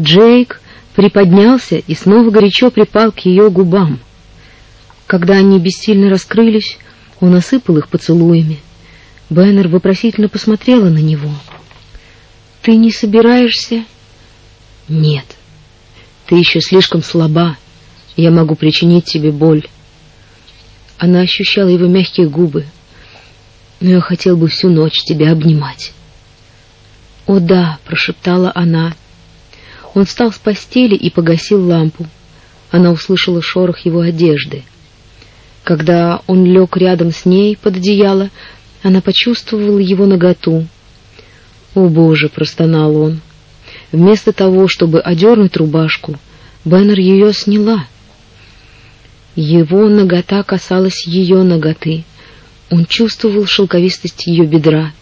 Джейк приподнялся и снова горячо припал к ее губам. Когда они бессильно раскрылись, он осыпал их поцелуями. Беннер вопросительно посмотрела на него. «Ты не собираешься?» «Нет. Ты еще слишком слаба. Я могу причинить тебе боль». Она ощущала его мягкие губы. «Но я хотел бы всю ночь тебя обнимать». «О да», — прошептала она. Он встал с постели и погасил лампу. Она услышала шорох его одежды. Когда он лег рядом с ней под одеяло, она почувствовала его наготу. «О, Боже!» — простонал он. Вместо того, чтобы одернуть рубашку, Беннер ее сняла. Его нагота касалась ее наготы. Он чувствовал шелковистость ее бедра.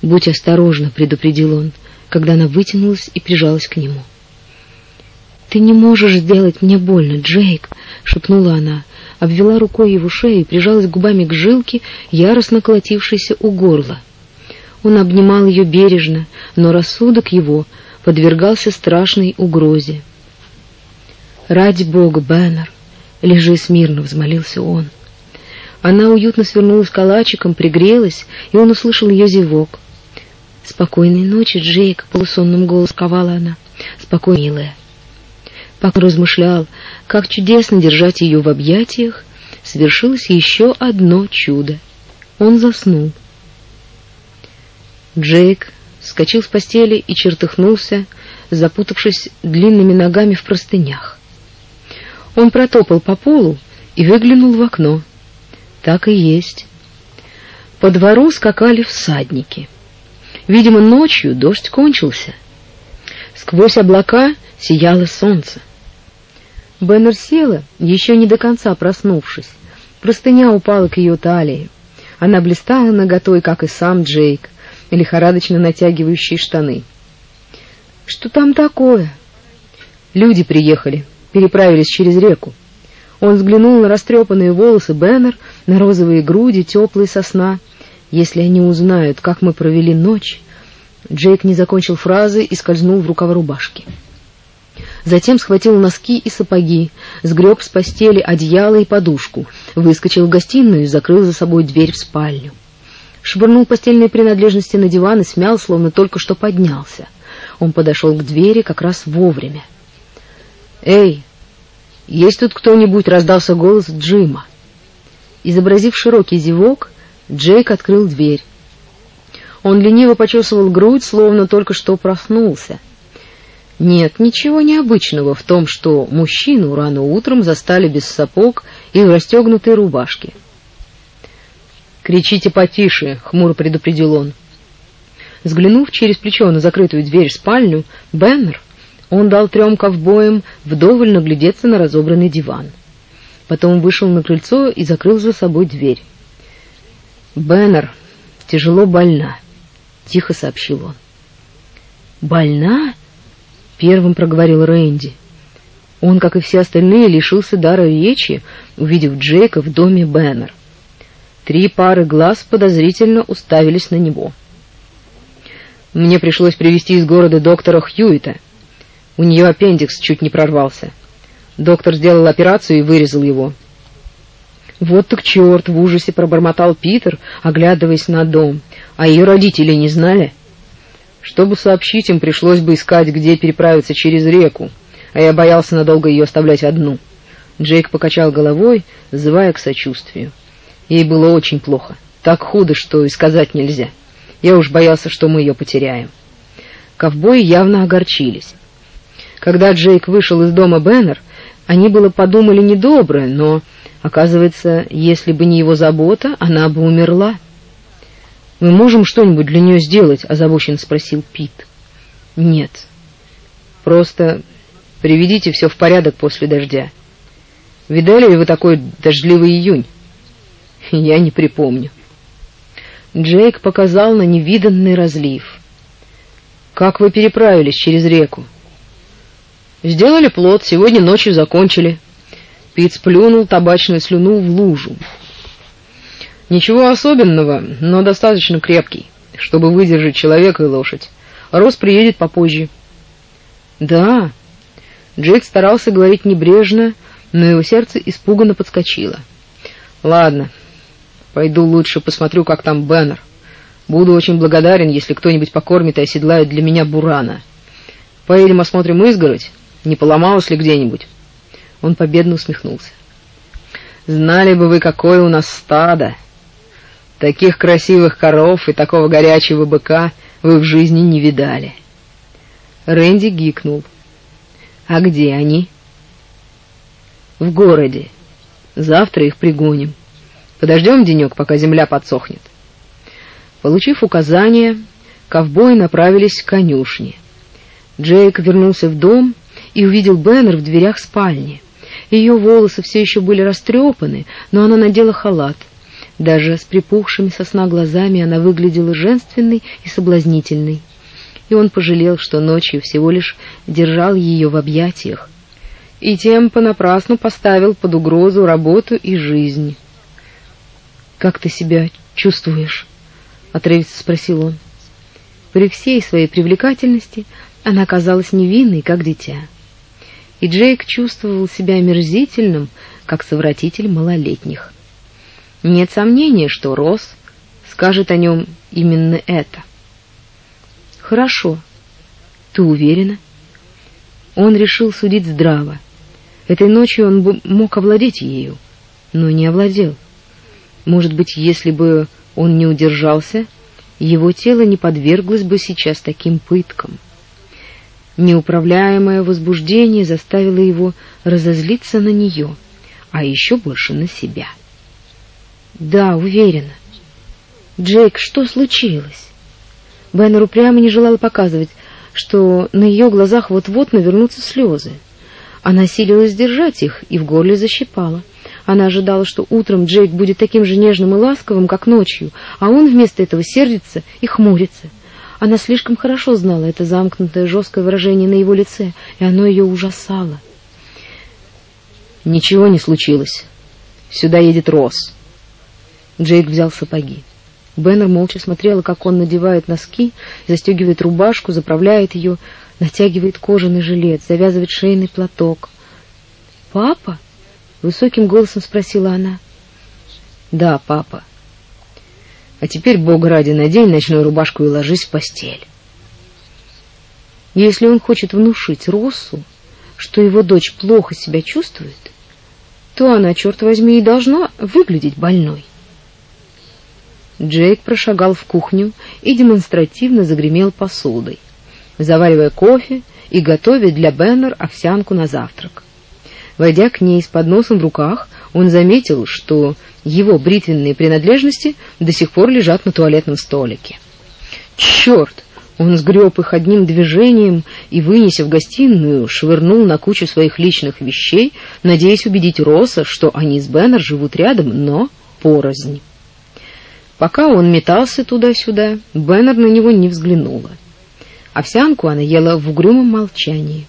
«Будь осторожна», — предупредил он, когда она вытянулась и прижалась к нему. «Ты не можешь сделать мне больно, Джейк», — шепнула она, обвела рукой его шею и прижалась губами к жилке, яростно колотившейся у горла. Он обнимал ее бережно, но рассудок его подвергался страшной угрозе. «Ради Бога, Бэннер, лежи смирно», — взмолился он. Она уютно свернулась калачиком, пригрелась, и он услышал ее зевок. «Спокойной ночи, Джейк», — полусонным голосом ковала она. «Спокойно, милая». Пока размышлял, как чудесно держать ее в объятиях, свершилось еще одно чудо. Он заснул. Джейк вскочил с постели и чертыхнулся, запутавшись длинными ногами в простынях. Он протопал по полу и выглянул в окно. Так и есть. По двору скакали всадники. Видимо, ночью дождь кончился. Сквозь облака сияло солнце. Беннер села, еще не до конца проснувшись. Простыня упала к ее талии. Она блистала наготой, как и сам Джейк, лихорадочно натягивающий штаны. «Что там такое?» «Люди приехали, переправились через реку». Он взглянул на растрепанные волосы Беннер, на розовые груди, теплые сосна. «Если они узнают, как мы провели ночь...» Джейк не закончил фразы и скользнул в рукав рубашки. Затем схватил носки и сапоги, сгреб с постели одеяло и подушку, выскочил в гостиную и закрыл за собой дверь в спальню. Швырнул постельные принадлежности на диван и смял, словно только что поднялся. Он подошел к двери как раз вовремя. «Эй, есть тут кто-нибудь?» — раздался голос Джима. Изобразив широкий зевок, Джейк открыл дверь. Он лениво почесывал грудь, словно только что проснулся — нет ничего необычного в том, что мужчину рано утром застали без сапог и в расстегнутой рубашке. «Кричите потише», — хмуро предупредил он. Взглянув через плечо на закрытую дверь в спальню, Беннер, он дал трем ковбоям вдоволь наглядеться на разобранный диван. Потом вышел на крыльцо и закрыл за собой дверь. «Беннер тяжело больна», — тихо сообщил он. «Больна?» первым проговорил Рэнди. Он, как и все остальные, лишился дара речи, увидев Джейка в доме Беннер. Три пары глаз подозрительно уставились на него. Мне пришлось привезти из города доктора Хьюита. У нее аппендикс чуть не прорвался. Доктор сделал операцию и вырезал его. Вот так черт, в ужасе пробормотал Питер, оглядываясь на дом. А ее родители не знали? — чтобы сообщить им, пришлось бы искать, где переправиться через реку, а я боялся надолго ее оставлять одну. Джейк покачал головой, зывая к сочувствию. Ей было очень плохо, так худо, что и сказать нельзя. Я уж боялся, что мы ее потеряем. Ковбои явно огорчились. Когда Джейк вышел из дома Беннер, они было подумали недоброе, но, оказывается, если бы не его забота, она бы умерла. Мы можем что-нибудь для нее сделать, озабоченно спросил Пит. Нет. Просто приведите все в порядок после дождя. Видали ли вы такой дождливый июнь? Я не припомню. Джейк показал на невиданный разлив. Как вы переправились через реку? Сделали плот, сегодня ночью закончили. Пит сплюнул табачную слюну в лужу. Ничего особенного, но достаточно крепкий, чтобы выдержать человека и лошадь. Рос приедет попозже. Да. Джейк старался говорить небрежно, но его сердце испуганно подскочило. Ладно. Пойду лучше посмотрю, как там Беннер. Буду очень благодарен, если кто-нибудь покормит и оседлает для меня бурана. Поедем осмотрим изгородь. Не поломалась ли где-нибудь? Он победно усмехнулся. Знали бы вы, какое у нас стадо. Таких красивых коров и такого горячего быка вы в жизни не видали. Рэнди гикнул. А где они? В городе. Завтра их пригоним. Подождем денек, пока земля подсохнет. Получив указание, ковбои направились к конюшне. Джейк вернулся в дом и увидел Беннер в дверях спальни. Ее волосы все еще были растрепаны, но она надела халат. Даже с припухшими со сна глазами она выглядела женственной и соблазнительной. И он пожалел, что ночью всего лишь держал ее в объятиях, и тем понапрасну поставил под угрозу работу и жизнь. «Как ты себя чувствуешь?» — отрывисто спросил он. При всей своей привлекательности она казалась невинной, как дитя. И Джейк чувствовал себя омерзительным, как совратитель малолетних. Нет сомнения, что Росс скажет о нем именно это. «Хорошо. Ты уверена?» Он решил судить здраво. Этой ночью он мог овладеть ею, но не овладел. Может быть, если бы он не удержался, его тело не подверглось бы сейчас таким пыткам. Неуправляемое возбуждение заставило его разозлиться на нее, а еще больше на себя. Да, уверена. Джейк, что случилось? Беннер упрямо не желала показывать, что на ее глазах вот-вот навернутся слезы. Она силилась держать их и в горле защипала. Она ожидала, что утром Джейк будет таким же нежным и ласковым, как ночью, а он вместо этого сердится и хмурится. Она слишком хорошо знала это замкнутое жесткое выражение на его лице, и оно ее ужасало. Ничего не случилось. Сюда едет Росс. Джейк взял сапоги. Беннер молча смотрела, как он надевает носки, застегивает рубашку, заправляет ее, натягивает кожаный жилет, завязывает шейный платок. «Папа?» — высоким голосом спросила она. «Да, папа. А теперь, Бог ради, надень ночную рубашку и ложись в постель». Если он хочет внушить Россу, что его дочь плохо себя чувствует, то она, черт возьми, и должна выглядеть больной. Джейк прошагал в кухню и демонстративно загремел посудой заваривая кофе и готовя для Беннер овсянку на завтрак. Войдя к ней с подносом в руках, он заметил, что его бритвенные принадлежности до сих пор лежат на туалетном столике. Черт! Он сгреб их одним движением и, вынеся в гостиную, швырнул на кучу своих личных вещей, надеясь убедить Росса, что они с Беннер живут рядом, но порознь. Пока он метался туда-сюда, Беннер на него не взглянула. Овсянку она ела в угрюмом молчании.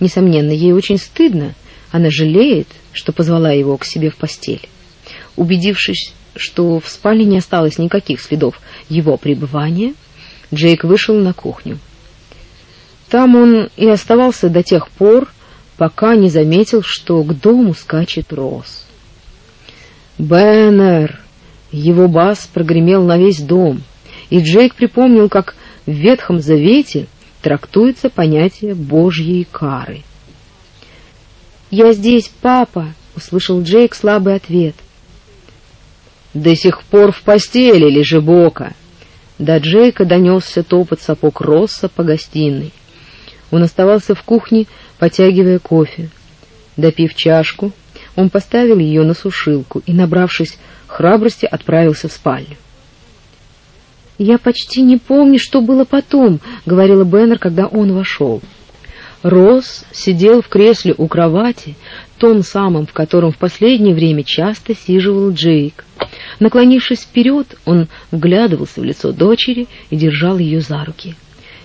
Несомненно, ей очень стыдно, она жалеет, что позвала его к себе в постель. Убедившись, что в спальне не осталось никаких следов его пребывания, Джейк вышел на кухню. Там он и оставался до тех пор, пока не заметил, что к дому скачет Росс. «Беннер!» Его бас прогремел на весь дом, и Джейк припомнил, как в Ветхом Завете трактуется понятие Божьей кары. «Я здесь, папа!» — услышал Джейк слабый ответ. «До сих пор в постели, лежебока!» До Джейка донесся топот сапог Росса по гостиной. Он оставался в кухне, потягивая кофе. Допив чашку, он поставил ее на сушилку и, набравшись храбрости, отправился в спальню. «Я почти не помню, что было потом», — говорила Беннер, когда он вошел. Росс сидел в кресле у кровати, том самом, в котором в последнее время часто сиживал Джейк. Наклонившись вперед, он вглядывался в лицо дочери и держал ее за руки.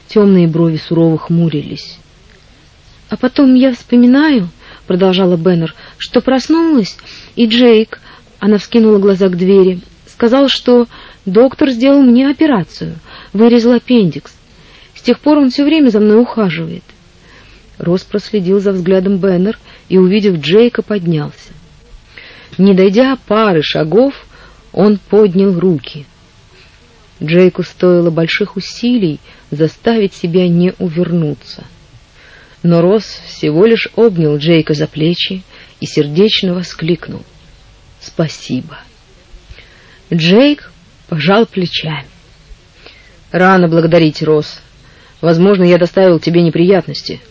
Темные брови сурово хмурились. «А потом я вспоминаю», — продолжала Беннер, — «что проснулась, и Джейк...» Она вскинула глаза к двери. «Сказал, что Доктор сделал мне операцию, вырезал аппендикс. С тех пор он все время за мной ухаживает. Рос проследил за взглядом Беннер и, увидев Джейка, поднялся. Не дойдя пары шагов, он поднял руки. Джейку стоило больших усилий заставить себя не увернуться. Но Рос всего лишь обнял Джейка за плечи и сердечно воскликнул: "Спасибо". Джейк пожал плечами. Рано благодарить, Рос. Возможно, я доставил тебе неприятности.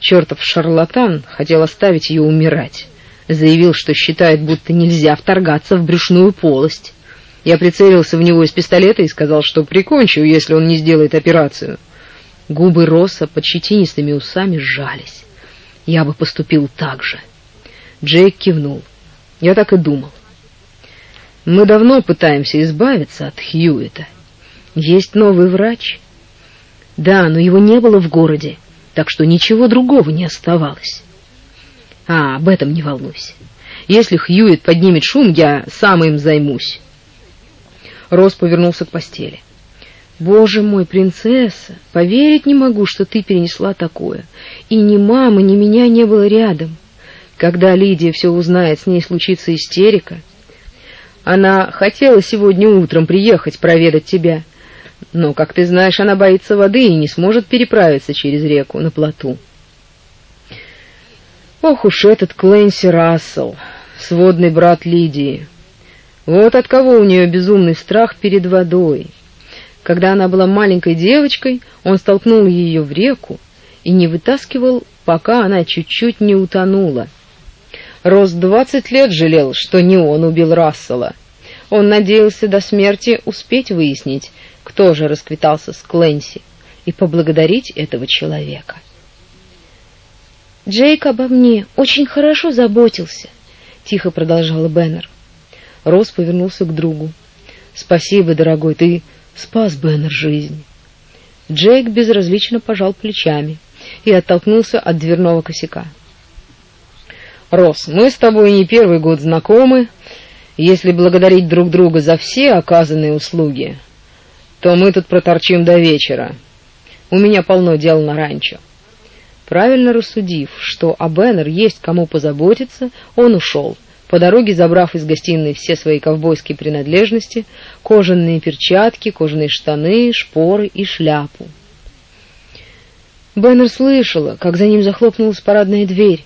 Чертов шарлатан хотел оставить ее умирать. Заявил, что считает, будто нельзя вторгаться в брюшную полость. Я прицелился в него из пистолета и сказал, что прикончу, если он не сделает операцию. Губы Росса под щетинистыми усами сжались. Я бы поступил так же. Джейк кивнул. Я так и думал. Мы давно пытаемся избавиться от Хьюита. Есть новый врач. Да, но его не было в городе, так что ничего другого не оставалось. А, об этом не волнуйся. Если Хьюит поднимет шум, я сам им займусь. Рос повернулся к постели. Боже мой, принцесса, поверить не могу, что ты перенесла такое. И ни мамы, ни меня не было рядом. Когда Лидия все узнает, с ней случится истерика. Она хотела сегодня утром приехать проведать тебя, но, как ты знаешь, она боится воды и не сможет переправиться через реку на плоту. Ох уж этот Клэнси Рассел, сводный брат Лидии. Вот от кого у нее безумный страх перед водой. Когда она была маленькой девочкой, он столкнул ее в реку и не вытаскивал, пока она чуть-чуть не утонула. Рос двадцать лет жалел, что не он убил Рассела. Он надеялся до смерти успеть выяснить, кто же расквитался с Клэнси, и поблагодарить этого человека. Джейк обо мне очень хорошо заботился, тихо продолжала Беннер. Рос повернулся к другу. Спасибо, дорогой, ты спас Беннер жизнь. Джейк безразлично пожал плечами и оттолкнулся от дверного косяка. Рос, мы с тобой не первый год знакомы. Если благодарить друг друга за все оказанные услуги, то мы тут проторчим до вечера. У меня полно дел на ранчо. Правильно рассудив, что о Беннер есть кому позаботиться, он ушел, по дороге забрав из гостиной все свои ковбойские принадлежности, кожаные перчатки, кожаные штаны, шпоры и шляпу. Беннер слышала, как за ним захлопнулась парадная дверь.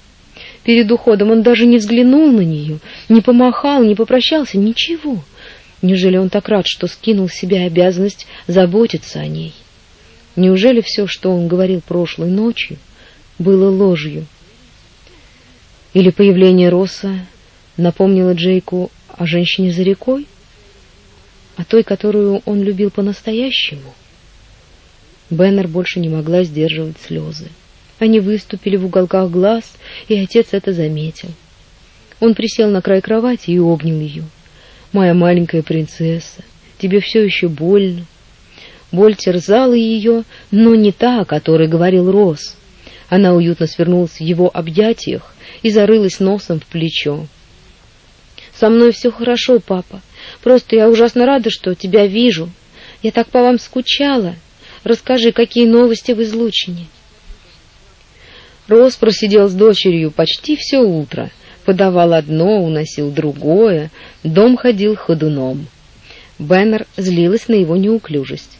Перед уходом он даже не взглянул на нее, не помахал, не попрощался, ничего. Неужели он так рад, что скинул с себя обязанность заботиться о ней? Неужели все, что он говорил прошлой ночью, было ложью? Или появление Росса напомнило Джейку о женщине за рекой, о той, которую он любил по-настоящему? Беннер больше не могла сдерживать слезы. Они выступили в уголках глаз, и отец это заметил. Он присел на край кровати и обнял ее. «Моя маленькая принцесса, тебе все еще больно?» Боль терзала ее, но не та, о которой говорил Рос. Она уютно свернулась в его объятиях и зарылась носом в плечо. «Со мной все хорошо, папа. Просто я ужасно рада, что тебя вижу. Я так по вам скучала. Расскажи, какие новости в излучине?» Рос просидел с дочерью почти все утро, подавал одно, уносил другое, дом ходил ходуном. Беннер злилась на его неуклюжесть.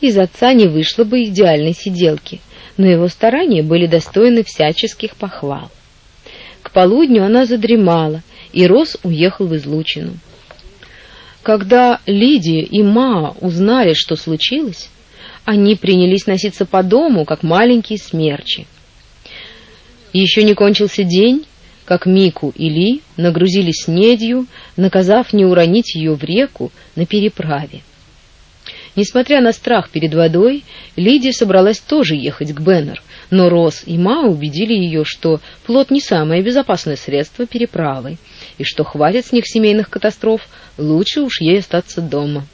Из отца не вышло бы идеальной сиделки, но его старания были достойны всяческих похвал. К полудню она задремала, и Рос уехал в излучину. Когда Лидия и Ма узнали, что случилось, они принялись носиться по дому, как маленькие смерчи. Еще не кончился день, как Мику и Ли нагрузили снедью, наказав не уронить ее в реку на переправе. Несмотря на страх перед водой, Лидия собралась тоже ехать к Беннер, но Рос и Ма убедили ее, что плот не самое безопасное средство переправы, и что хватит с них семейных катастроф, лучше уж ей остаться дома.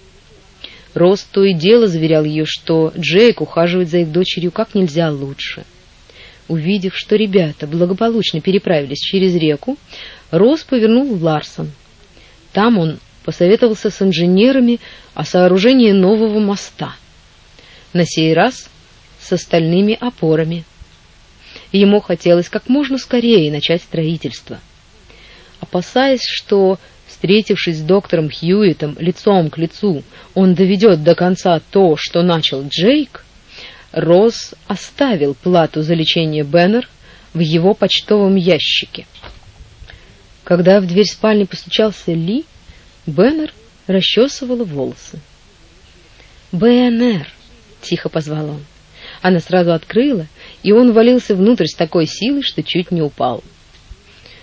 Рос то и дело заверял ее, что Джейк ухаживает за их дочерью как нельзя лучше. Увидев, что ребята благополучно переправились через реку, Рос повернул в Ларсон. Там он посоветовался с инженерами о сооружении нового моста. На сей раз с остальными опорами. ему хотелось как можно скорее начать строительство. Опасаясь, что, встретившись с доктором Хьюитом лицом к лицу, он доведет до конца то, что начал Джейк, Росс оставил плату за лечение Беннер в его почтовом ящике. Когда в дверь спальни постучался Ли, Беннер расчесывала волосы. «БНР!» — тихо позвал он. Она сразу открыла, и он валился внутрь с такой силой, что чуть не упал.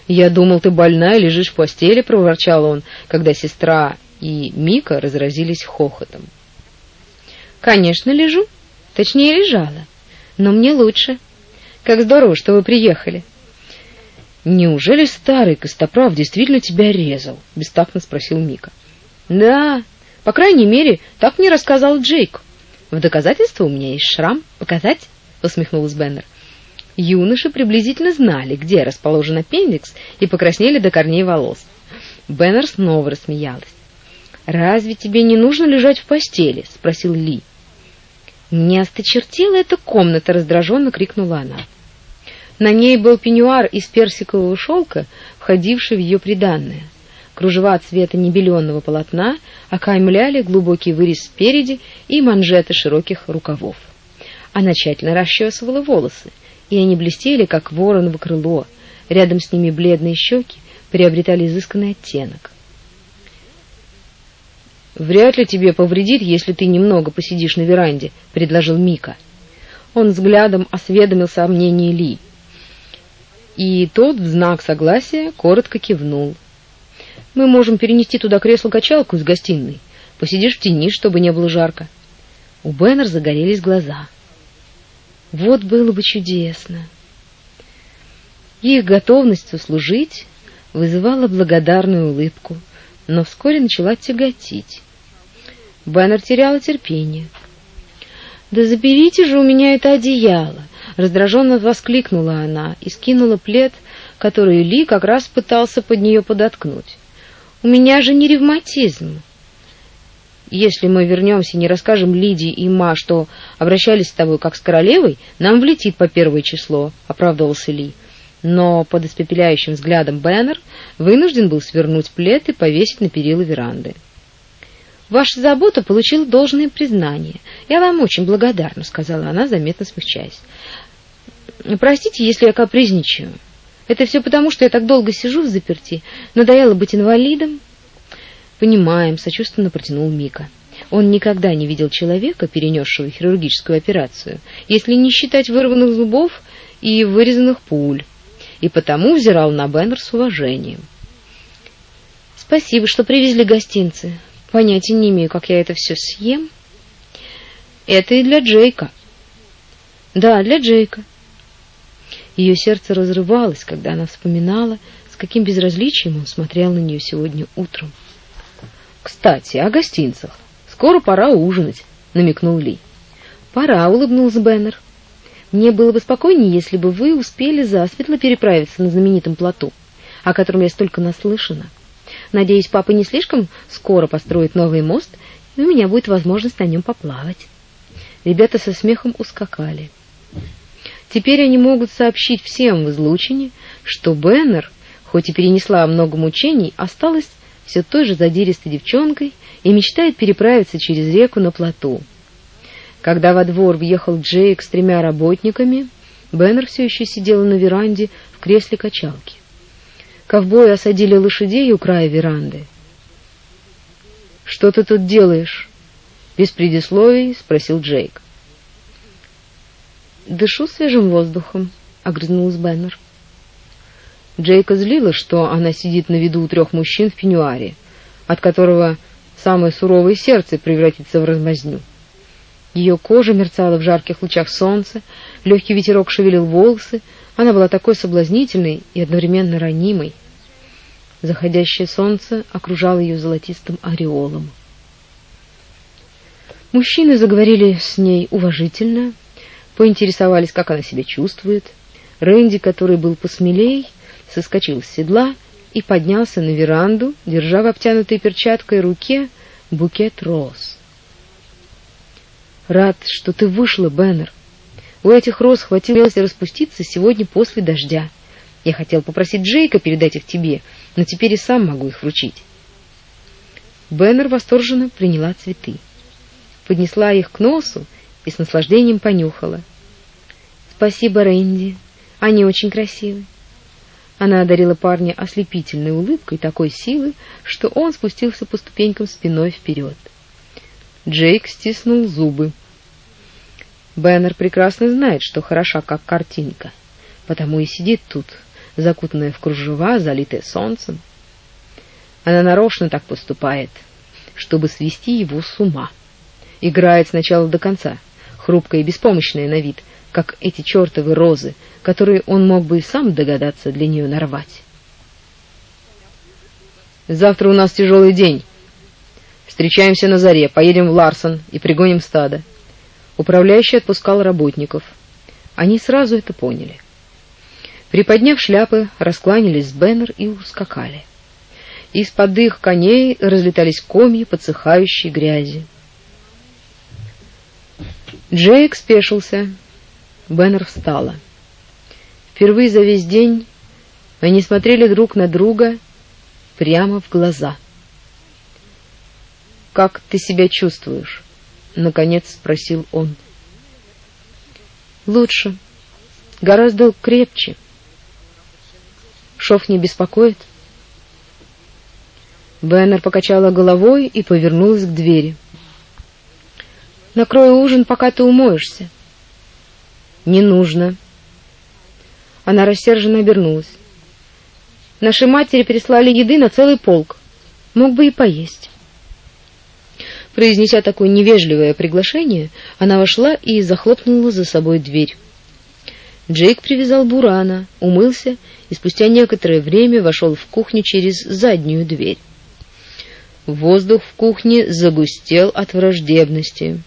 «Я думал, ты больная, лежишь в постели», — проворчал он, когда сестра и Мика разразились хохотом. «Конечно, лежу. Точнее, лежала. Но мне лучше. Как здорово, что вы приехали». «Неужели старый Костоправ действительно тебя резал?» — бестактно спросил Мика. «Да, по крайней мере, так мне рассказал Джейк. В доказательство у меня есть шрам. Показать?» — усмехнулась Беннер. Юноши приблизительно знали, где расположен аппендикс, и покраснели до корней волос. Беннер снова рассмеялась. «Разве тебе не нужно лежать в постели?» — спросил Ли. «Не осточертела эта комната!» — раздраженно крикнула она. На ней был пеньюар из персикового шелка, входивший в ее приданное. Кружева цвета небеленого полотна окаймляли глубокий вырез спереди и манжеты широких рукавов. Она тщательно расчесывала волосы, и они блестели, как вороново крыло. Рядом с ними бледные щеки приобретали изысканный оттенок. «Вряд ли тебе повредит, если ты немного посидишь на веранде», — предложил Мика. Он взглядом осведомился о мнении Ли и тот в знак согласия коротко кивнул. Мы можем перенести туда кресло-качалку из гостиной. Посидишь в тени, чтобы не было жарко. У Беннер загорелись глаза. Вот было бы чудесно. Их готовность услужить вызывала благодарную улыбку, но вскоре начала тяготить. Беннер теряла терпение. «Да заберите же у меня это одеяло! Раздраженно воскликнула она и скинула плед, который Ли как раз пытался под нее подоткнуть. «У меня же не ревматизм!» «Если мы вернемся и не расскажем Лидии и Ма, что обращались с тобой как с королевой, нам влетит по первое число», — оправдывался Ли. Но под испепеляющим взглядом Беннер вынужден был свернуть плед и повесить на перила веранды. «Ваша забота получила должное признание. Я вам очень благодарна», — сказала она, заметно смягчаясь. Простите, если я капризничаю. Это все потому, что я так долго сижу в заперти. Надоело быть инвалидом. Понимаем, сочувственно протянул Мика. Он никогда не видел человека, перенесшего хирургическую операцию, если не считать вырванных зубов и вырезанных пуль, и потому взирал на Беннер с уважением. Спасибо, что привезли гостинцы. Понятия не имею, как я это все съем. Это и для Джейка. Да, для Джейка. Ее сердце разрывалось, когда она вспоминала, с каким безразличием он смотрел на нее сегодня утром. «Кстати, о гостинцах. Скоро пора ужинать», — намекнул Ли. «Пора», — улыбнулся Беннер. «Мне было бы спокойнее, если бы вы успели засветло переправиться на знаменитом плоту, о котором я столько наслышана. Надеюсь, папа не слишком скоро построит новый мост, и у меня будет возможность на нем поплавать». Ребята со смехом ускакали. Теперь они могут сообщить всем в излучине, что Беннер, хоть и перенесла много мучений, осталась все той же задиристой девчонкой и мечтает переправиться через реку на плоту. Когда во двор въехал Джейк с тремя работниками, Беннер все еще сидела на веранде в кресле качалки. Ковбои осадили лошадей у края веранды. «Что ты тут делаешь?» Без предисловий спросил Джейк. Дышу свежим воздухом, огрызнулась Беннер. Джейка злила, что она сидит на виду у трех мужчин в пеньюаре, от которого самое суровое сердце превратится в размазню. Ее кожа мерцала в жарких лучах солнца, легкий ветерок шевелил волосы, она была такой соблазнительной и одновременно ранимой. Заходящее солнце окружало ее золотистым ореолом. Мужчины заговорили с ней уважительно, поинтересовались, как она себя чувствует. Рэнди, который был посмелей, соскочил с седла и поднялся на веранду, держа в обтянутой перчаткой руке букет роз. «Рад, что ты вышла, Беннер. У этих роз хватило распуститься сегодня после дождя. Я хотел попросить Джейка передать их тебе, но теперь и сам могу их вручить. Беннер восторженно приняла цветы. Поднесла их к носу и с наслаждением понюхала. Спасибо, Рэнди. Они очень красивы. Она одарила парня ослепительной улыбкой такой силы, что он спустился по ступенькам спиной вперед. Джейк стиснул зубы. Беннер прекрасно знает, что хороша как картинка, потому и сидит тут, закутанная в кружева, залитая солнцем. Она нарочно так поступает, чтобы свести его с ума. Играет сначала до конца, хрупкая и беспомощная на вид, как эти чертовы розы, которые он мог бы и сам догадаться для нее нарвать. Завтра у нас тяжелый день. Встречаемся на заре, поедем в Ларсон и пригоним стадо. Управляющий отпускал работников. Они сразу это поняли. Приподняв шляпы, раскланялись с Беннер и ускакали. Из-под их коней разлетались комья подсыхающей грязи. Джейк спешился. Беннер встала. Впервые за весь день они смотрели друг на друга прямо в глаза. «Как ты себя чувствуешь?» — наконец спросил он. «Лучше. Гораздо крепче. Шов не беспокоит?» Беннер покачала головой и повернулась к двери. «Накрою ужин, пока ты умоешься». «Не нужно». Она рассерженно обернулась. «Наши матери прислали еды на целый полк. Мог бы и поесть». Произнеся такое невежливое приглашение, она вошла и захлопнула за собой дверь. Джейк привязал бурана, умылся и спустя некоторое время вошел в кухню через заднюю дверь. Воздух в кухне загустел от враждебности.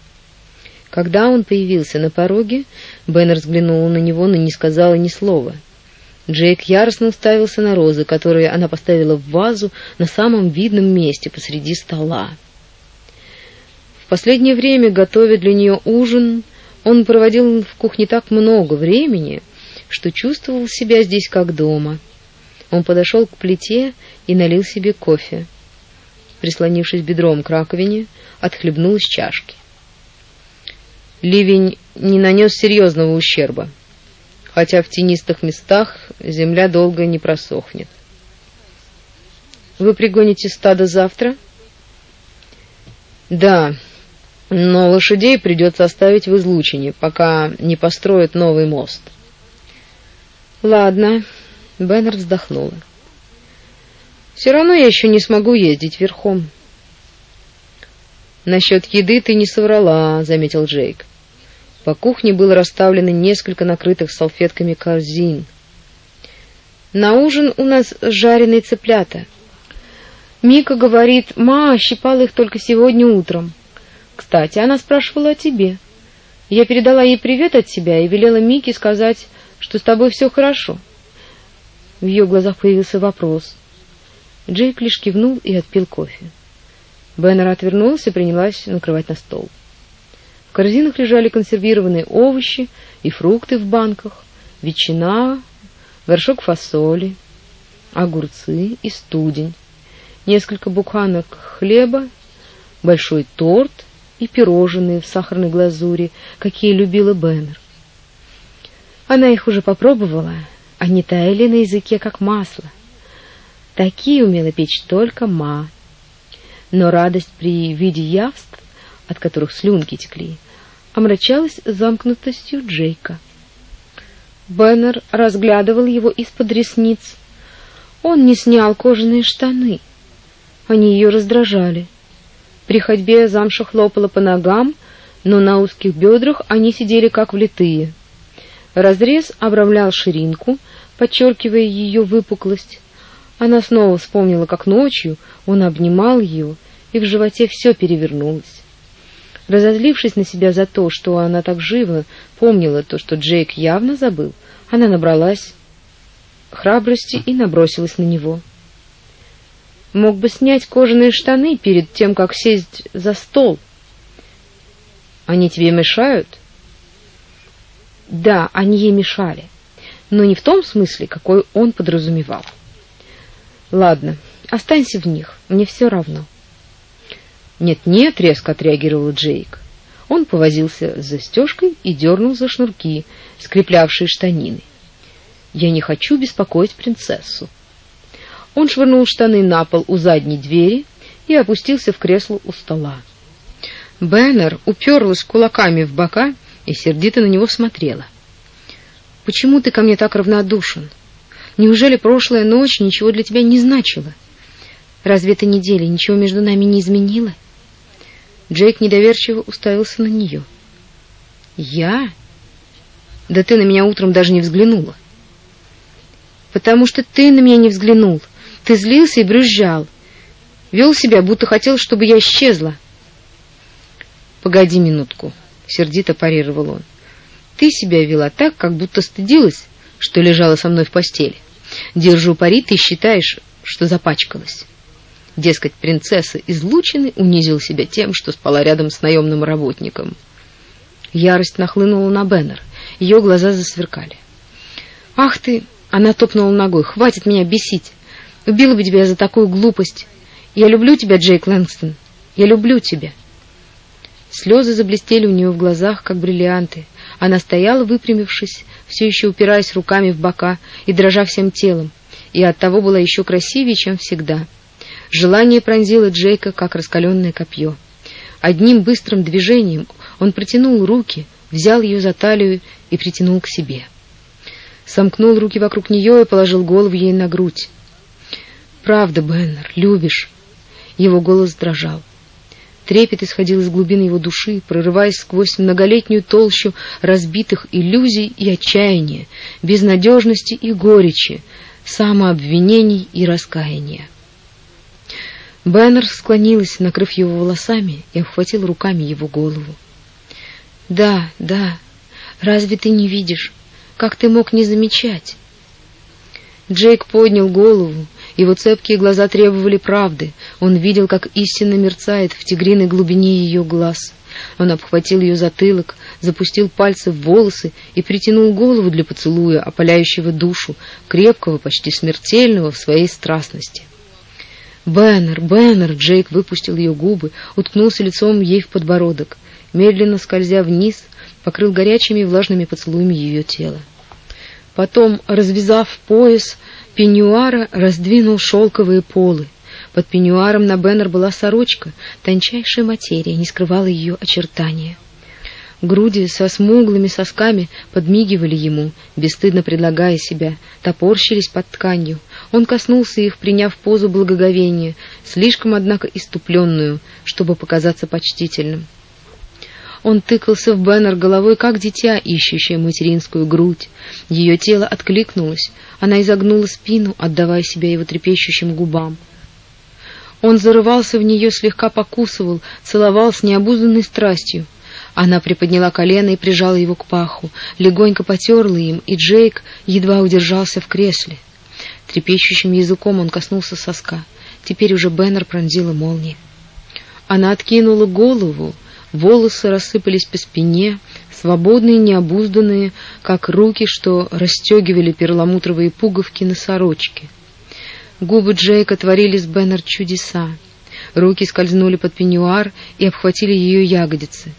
Когда он появился на пороге, Беннер взглянула на него, но не сказала ни слова. Джейк яростно уставился на розы, которые она поставила в вазу на самом видном месте посреди стола. В последнее время, готовя для нее ужин, он проводил в кухне так много времени, что чувствовал себя здесь как дома. Он подошел к плите и налил себе кофе. Прислонившись бедром к раковине, отхлебнул из чашки. Ливень не нанес серьезного ущерба, хотя в тенистых местах земля долго не просохнет. Вы пригоните стадо завтра? Да, но лошадей придется оставить в излучине, пока не построят новый мост. Ладно, Беннер вздохнула. Все равно я еще не смогу ездить верхом. Насчет еды ты не соврала, заметил Джейк. По кухне было расставлено несколько накрытых салфетками корзин. На ужин у нас жареные цыплята. Мика говорит, ма щипала их только сегодня утром. Кстати, она спрашивала о тебе. Я передала ей привет от себя и велела Мике сказать, что с тобой все хорошо. В ее глазах появился вопрос. Джейк лишь кивнул и отпил кофе. Беннер отвернулся и принялась накрывать на стол. Корзинах лежали консервированные овощи и фрукты в банках, ветчина, горшок фасоли, огурцы и студень, несколько буханок хлеба, большой торт и пирожные в сахарной глазури, какие любила Беннер. Она их уже попробовала, они таяли на языке, как масло. Такие умела печь только ма. Но радость при виде явств, от которых слюнки текли, омрачалась замкнутостью Джейка. Беннер разглядывал его из-под ресниц. Он не снял кожаные штаны. Они ее раздражали. При ходьбе замша хлопала по ногам, но на узких бедрах они сидели как влитые. Разрез обрамлял ширинку, подчеркивая ее выпуклость. Она снова вспомнила, как ночью он обнимал ее, и в животе все перевернулось. Разозлившись на себя за то, что она так живо помнила то, что Джейк явно забыл, она набралась храбрости и набросилась на него. Мог бы снять кожаные штаны перед тем, как сесть за стол. Они тебе мешают? Да, они ей мешали, но не в том смысле, какой он подразумевал. Ладно, останься в них, мне все равно. Нет-нет, резко отреагировал Джейк. Он повозился с застежкой и дернул за шнурки, скреплявшие штанины. Я не хочу беспокоить принцессу. Он швырнул штаны на пол у задней двери и опустился в кресло у стола. Беннер уперлась кулаками в бока и сердито на него смотрела. Почему ты ко мне так равнодушен? Неужели прошлая ночь ничего для тебя не значила? Разве эта неделя ничего между нами не изменила? Джейк недоверчиво уставился на нее. Я? Да ты на меня утром даже не взглянула. Потому что ты на меня не взглянул. Ты злился и брюзжал. Вел себя, будто хотел, чтобы я исчезла. Погоди минутку, сердито парировал он. Ты себя вела так, как будто стыдилась, что лежала со мной в постели. Держу пари, ты считаешь, что запачкалась. Дескать, принцесса излучины унизил себя тем, что спала рядом с наемным работником. Ярость нахлынула на Беннер. Ее глаза засверкали. «Ах ты!» — она топнула ногой. «Хватит меня бесить! Убила бы тебя за такую глупость! Я люблю тебя, Джейк Лэнгстон! Я люблю тебя!» Слезы заблестели у нее в глазах, как бриллианты. Она стояла, выпрямившись, все еще упираясь руками в бока и дрожа всем телом, и оттого была еще красивее, чем всегда. Желание пронзило Джейка, как раскаленное копье. Одним быстрым движением он протянул руки, взял ее за талию и притянул к себе. Сомкнул руки вокруг нее и положил голову ей на грудь. «Правда, Беннер, любишь?» Его голос дрожал. Трепет исходил из глубин его души, прорываясь сквозь многолетнюю толщу разбитых иллюзий и отчаяния, безнадежности и горечи, самообвинений и раскаяния. Бэннер склонилась, накрыв его волосами, и обхватила руками его голову. «Да, да, разве ты не видишь? Как ты мог не замечать?» Джейк поднял голову, его цепкие глаза требовали правды. Он видел, как истинно мерцает в тигриной глубине ее глаз. Он обхватил ее затылок, запустил пальцы в волосы и притянул голову для поцелуя, опаляющего душу, крепкого, почти смертельного в своей страстности. «Бэннер, Бэннер!» Джейк выпустил ее губы, уткнулся лицом ей в подбородок, медленно скользя вниз, покрыл горячими и влажными поцелуями ее тело. Потом, развязав пояс пеньюара, раздвинул шелковые полы. Под пеньюаром на Беннер была сорочка, тончайшая материя, не скрывала ее очертания. Груди со смуглыми сосками подмигивали ему, бесстыдно предлагая себя, топорщились под тканью. Он коснулся их, приняв позу благоговения, слишком, однако, иступленную, чтобы показаться почтительным. Он тыкался в Беннер головой, как дитя, ищущее материнскую грудь. Ее тело откликнулось, она изогнула спину, отдавая себя его трепещущим губам. Он зарывался в нее, слегка покусывал, целовал с необузданной страстью. Она приподняла колено и прижала его к паху, легонько потерла им, и Джейк едва удержался в кресле. Трепещущим языком он коснулся соска. Теперь уже Беннер пронзила молния. Она откинула голову, волосы рассыпались по спине, свободные, необузданные, как руки, что расстегивали перламутровые пуговки на сорочке. Губы Джейка творили с Беннер чудеса. Руки скользнули под пеньюар и обхватили ее ягодицы.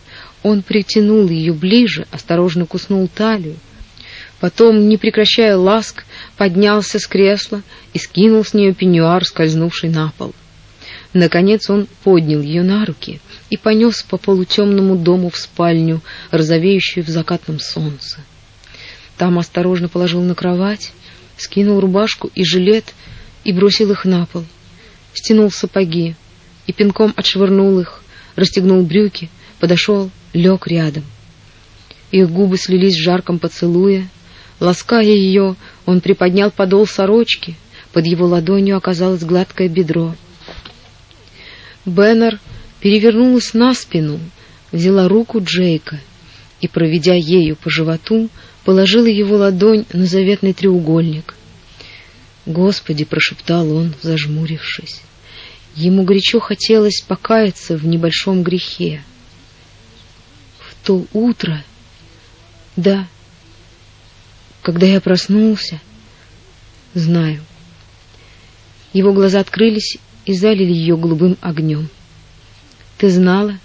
Он притянул ее ближе, осторожно куснул талию. Потом, не прекращая ласк, поднялся с кресла и скинул с нее пеньюар, скользнувший на пол. Наконец он поднял ее на руки и понес по полутемному дому в спальню, розовеющую в закатном солнце. Там осторожно положил на кровать, скинул рубашку и жилет и бросил их на пол. Стянул сапоги и пинком отшвырнул их, расстегнул брюки, подошел, лег рядом. Их губы слились в жарком поцелуе. Лаская ее, он приподнял подол сорочки. Под его ладонью оказалось гладкое бедро. Беннер перевернулась на спину, взяла руку Джейка и, проведя ею по животу, положила его ладонь на заветный треугольник. «Господи!» — прошептал он, зажмурившись. Ему горячо хотелось покаяться в небольшом грехе. В то утро... Да, когда я проснулся... Знаю. Его глаза открылись и залили ее голубым огнем. Ты знала?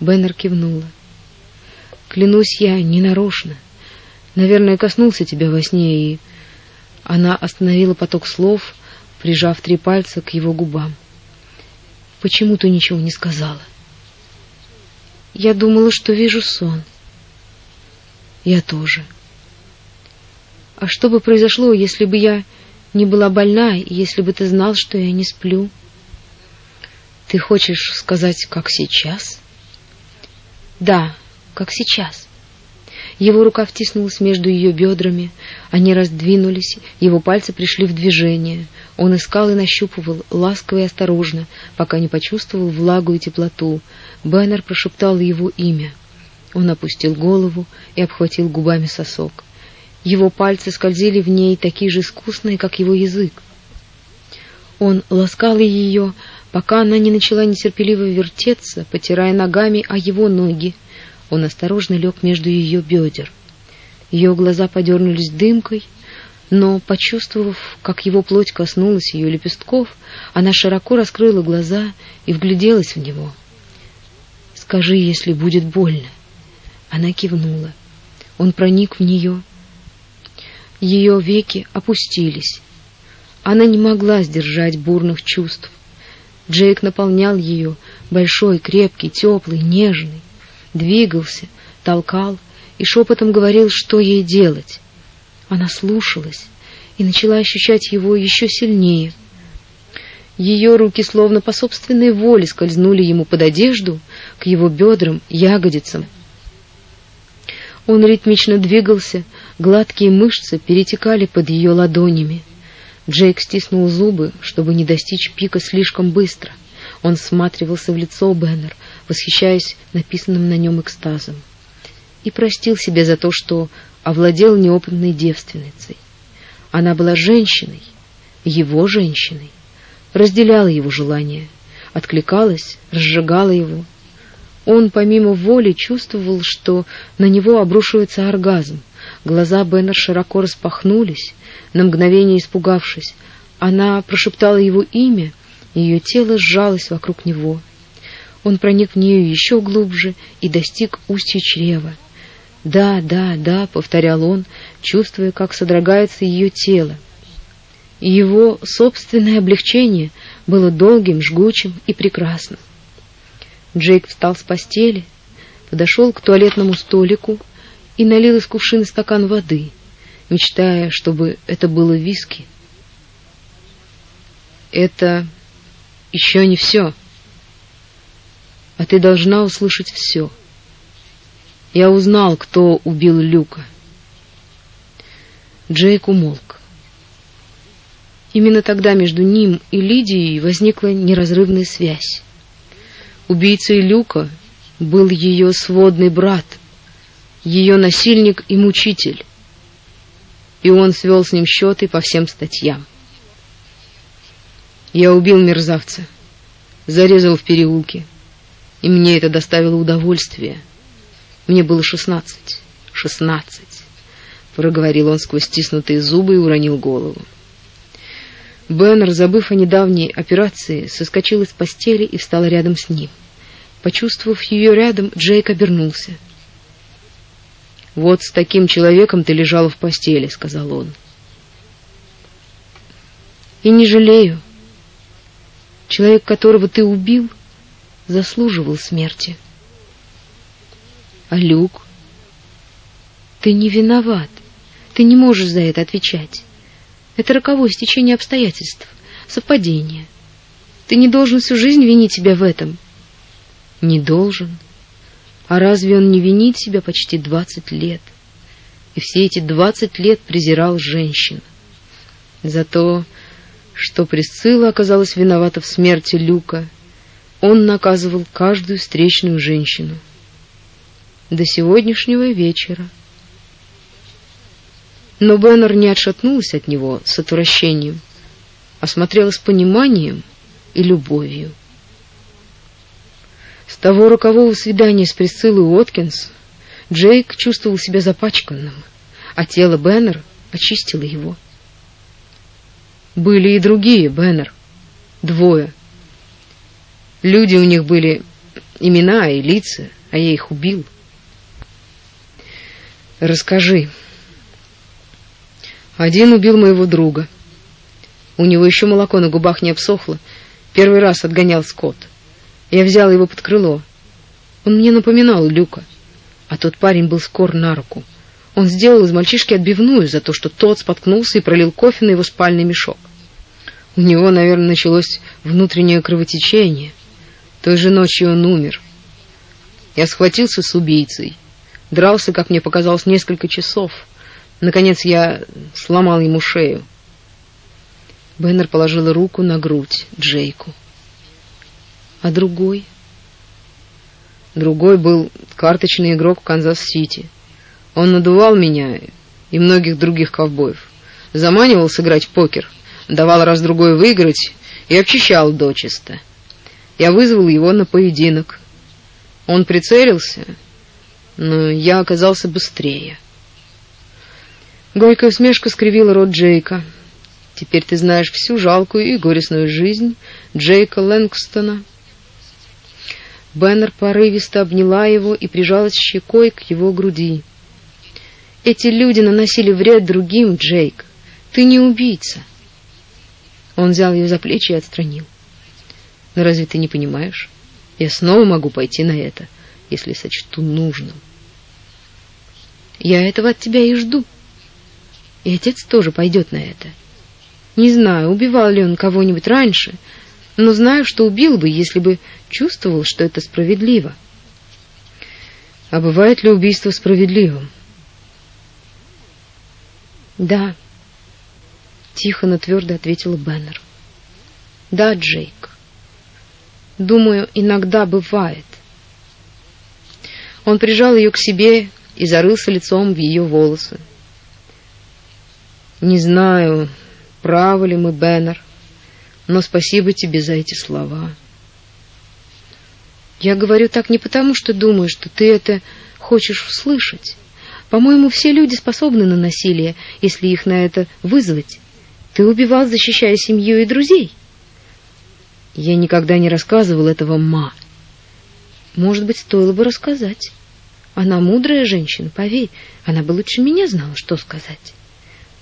Беннер кивнула. Клянусь я, не нарочно. Наверное, коснулся тебя во сне, и... Она остановила поток слов, прижав три пальца к его губам. Почему ты ничего не сказала? Я думала, что вижу сон. Я тоже. А что бы произошло, если бы я не была больна, и если бы ты знал, что я не сплю? Ты хочешь сказать, как сейчас? Да, как сейчас. Его рука втиснулась между ее бедрами, они раздвинулись, его пальцы пришли в движение. Он искал и нащупывал, ласково и осторожно, пока не почувствовал влагу и теплоту. Беннер прошептал его имя. Он опустил голову и обхватил губами сосок. Его пальцы скользили в ней такие же искусные, как его язык. Он ласкал ее, пока она не начала нетерпеливо вертеться, потирая ногами о его ноги. Он осторожно лег между ее бедер. Ее глаза подернулись дымкой, но, почувствовав, как его плоть коснулась ее лепестков, она широко раскрыла глаза и вгляделась в него. «Скажи, если будет больно». Она кивнула. Он проник в нее. Ее веки опустились. Она не могла сдержать бурных чувств. Джейк наполнял ее, большой, крепкий, теплый, нежный двигался, толкал и шепотом говорил, что ей делать. Она слушалась и начала ощущать его еще сильнее. Ее руки словно по собственной воле скользнули ему под одежду, к его бедрам, ягодицам. Он ритмично двигался, гладкие мышцы перетекали под ее ладонями. Джейк стиснул зубы, чтобы не достичь пика слишком быстро. Он всматривался в лицо Беннер, восхищаясь написанным на нем экстазом, и простил себя за то, что овладел неопытной девственницей. Она была женщиной, его женщиной, разделяла его желания, откликалась, разжигала его. Он помимо воли чувствовал, что на него обрушивается оргазм. Глаза Беннер широко распахнулись, на мгновение испугавшись. Она прошептала его имя, и ее тело сжалось вокруг него. Он проник в нее еще глубже и достиг устья чрева. «Да, да, да», — повторял он, чувствуя, как содрогается ее тело. Его собственное облегчение было долгим, жгучим и прекрасным. Джейк встал с постели, подошел к туалетному столику и налил из кувшина стакан воды, мечтая, чтобы это было виски. «Это еще не все», а ты должна услышать все. Я узнал, кто убил Люка. Джейк умолк. Именно тогда между ним и Лидией возникла неразрывная связь. Убийцей Люка был ее сводный брат, ее насильник и мучитель, и он свел с ним счеты по всем статьям. Я убил мерзавца, зарезал в переулке, и мне это доставило удовольствие. Мне было шестнадцать. Шестнадцать. Проговорил он сквозь стиснутые зубы и уронил голову. Беннер, забыв о недавней операции, соскочил из постели и встал рядом с ним. Почувствовав ее рядом, Джейк обернулся. «Вот с таким человеком ты лежала в постели», — сказал он. «И не жалею. Человек, которого ты убил, заслуживал смерти. А Люк? Ты не виноват. Ты не можешь за это отвечать. Это роковое стечение обстоятельств, совпадение. Ты не должен всю жизнь винить себя в этом. Не должен. А разве он не винит себя почти двадцать лет? И все эти двадцать лет презирал женщин. За то, что Присцилла оказалась виновата в смерти Люка, он наказывал каждую встречную женщину. До сегодняшнего вечера. Но Беннер не отшатнулась от него с отвращением, а смотрела с пониманием и любовью. Того рокового свидания с Присциллой Уоткинс Джейк чувствовал себя запачканным, а тело Беннер очистило его. Были и другие, Беннер. Двое. Люди у них были имена и лица, а я их убил. Расскажи. Один убил моего друга. У него еще молоко на губах не обсохло. Первый раз отгонял скот. Я взял его под крыло. Он мне напоминал Люка. А тот парень был скор на руку. Он сделал из мальчишки отбивную за то, что тот споткнулся и пролил кофе на его спальный мешок. У него, наверное, началось внутреннее кровотечение. Той же ночью он умер. Я схватился с убийцей. Дрался, как мне показалось, несколько часов. Наконец я сломал ему шею. Беннер положила руку на грудь Джейку. А другой? Другой был карточный игрок в Канзас-Сити. Он надувал меня и многих других ковбоев. Заманивал сыграть в покер, давал раз-другой выиграть и обчищал дочисто. Я вызвал его на поединок. Он прицелился, но я оказался быстрее. Горькая усмешка скривила рот Джейка. Теперь ты знаешь всю жалкую и горестную жизнь Джейка Лэнгстона. Беннер порывисто обняла его и прижалась щекой к его груди. Эти люди наносили вред другим, Джейк. Ты не убийца. Он взял ее за плечи и отстранил. Но разве ты не понимаешь? Я снова могу пойти на это, если сочту нужным. Я этого от тебя и жду. И отец тоже пойдет на это. Не знаю, убивал ли он кого-нибудь раньше, но знаю, что убил бы, если бы чувствовал, что это справедливо. А бывает ли убийство справедливым? Да. Тихо, но твердо ответила Беннер. Да, Джейк. Думаю, иногда бывает. Он прижал ее к себе и зарылся лицом в ее волосы. Не знаю, правы ли мы, Беннер, но спасибо тебе за эти слова. Я говорю так не потому, что думаю, что ты это хочешь услышать. По-моему, все люди способны на насилие, если их на это вызвать. Ты убивал, защищая семью и друзей. Я никогда не рассказывал этого ма. Может быть, стоило бы рассказать. Она мудрая женщина, поверь. Она бы лучше меня знала, что сказать.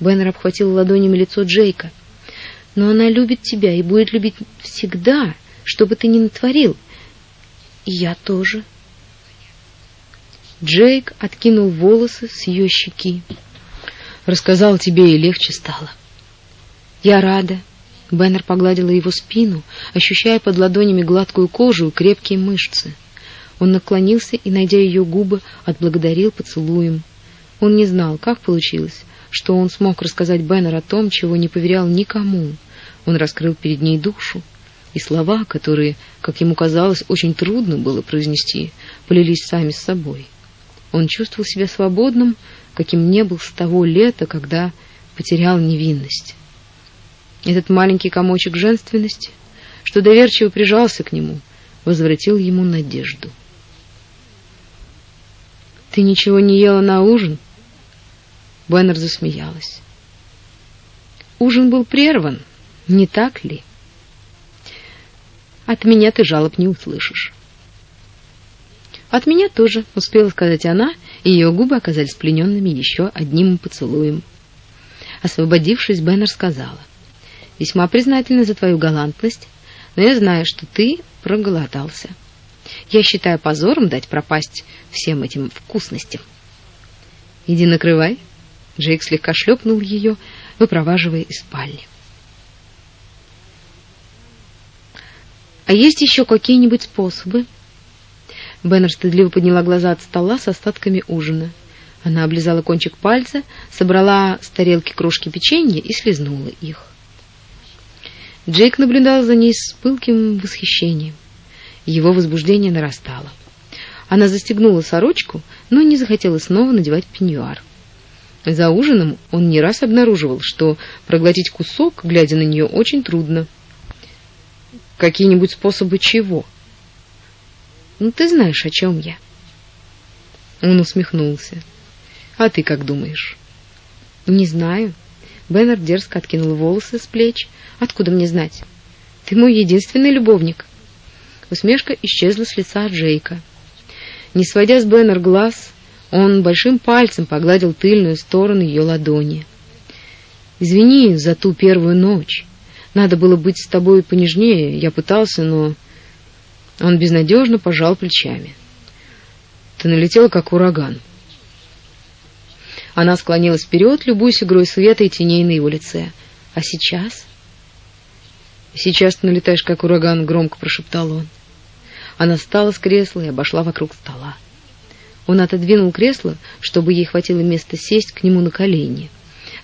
Беннер обхватил ладонями лицо Джейка. Но она любит тебя и будет любить всегда, что бы ты ни натворил. И я тоже. Джейк откинул волосы с ее щеки. Рассказал тебе, и легче стало. Я рада. Беннер погладила его спину, ощущая под ладонями гладкую кожу и крепкие мышцы. Он наклонился и, найдя ее губы, отблагодарил поцелуем. Он не знал, как получилось, что он смог рассказать Беннер о том, чего не поверял никому. Он раскрыл перед ней душу, и слова, которые, как ему казалось, очень трудно было произнести, полились сами с собой. Он чувствовал себя свободным, каким не был с того лета, когда потерял невинность. Этот маленький комочек женственности, что доверчиво прижался к нему, возвратил ему надежду. Ты ничего не ела на ужин? Беннер засмеялась. Ужин был прерван, не так ли? От меня ты жалоб не услышишь. От меня тоже, успела сказать она, и ее губы оказались плененными еще одним поцелуем. Освободившись, Беннер сказала: "Весьма признательна за твою галантность, но я знаю, что ты проголодался. Я считаю позором дать пропасть всем этим вкусностям. Иди накрывай". Джейк слегка шлепнул ее, выпроваживая из спальни. А есть еще какие-нибудь способы, Беннер стыдливо подняла глаза от стола с остатками ужина. Она облизала кончик пальца, собрала с тарелки крошки печенья и слезнула их. Джейк наблюдал за ней с пылким восхищением. Его возбуждение нарастало. Она застегнула сорочку, но не захотела снова надевать пеньюар. За ужином он не раз обнаруживал, что проглотить кусок, глядя на нее, очень трудно. Какие-нибудь способы чего? Ну, ты знаешь, о чем я. Он усмехнулся. А ты как думаешь? Не знаю. Беннер дерзко откинул волосы с плеч. Откуда мне знать? Ты мой единственный любовник. Усмешка исчезла с лица Джейка. Не сводя с Беннер глаз, он большим пальцем погладил тыльную сторону ее ладони. Извини за ту первую ночь. Надо было быть с тобой понежнее. Я пытался, но он безнадежно пожал плечами. Ты налетела как ураган. Она склонилась вперед, любуясь игрой света и теней на его лице. А сейчас? Сейчас ты налетаешь как ураган, громко прошептал он. Она встала с кресла и обошла вокруг стола. Он отодвинул кресло, чтобы ей хватило места сесть к нему на колени.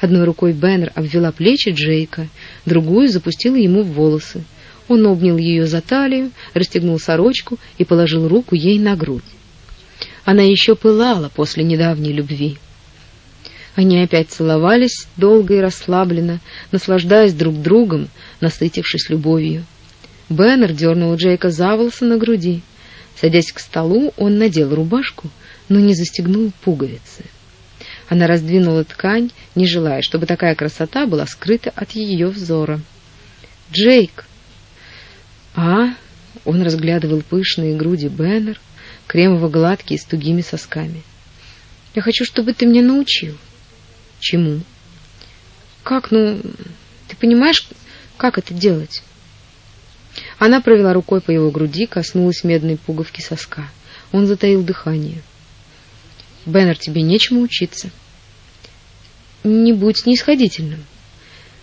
Одной рукой Беннер обвела плечи Джейка, другую запустила ему в волосы. Он обнял ее за талию, расстегнул сорочку и положил руку ей на грудь. Она еще пылала после недавней любви. Они опять целовались долго и расслабленно, наслаждаясь друг другом, насытившись любовью. Беннер дернул Джейка за волосы на груди. Садясь к столу, он надел рубашку, но не застегнул пуговицы. Она раздвинула ткань, не желая, чтобы такая красота была скрыта от ее взора. «Джейк!» «А?» — он разглядывал пышные груди Беннер, кремово-гладкие с тугими сосками. «Я хочу, чтобы ты меня научил». «Чему?» «Как, ну, ты понимаешь, как это делать?» Она провела рукой по его груди, коснулась медной пуговки соска. Он затаил дыхание. Беннер, тебе нечему учиться. Не будь снисходительным.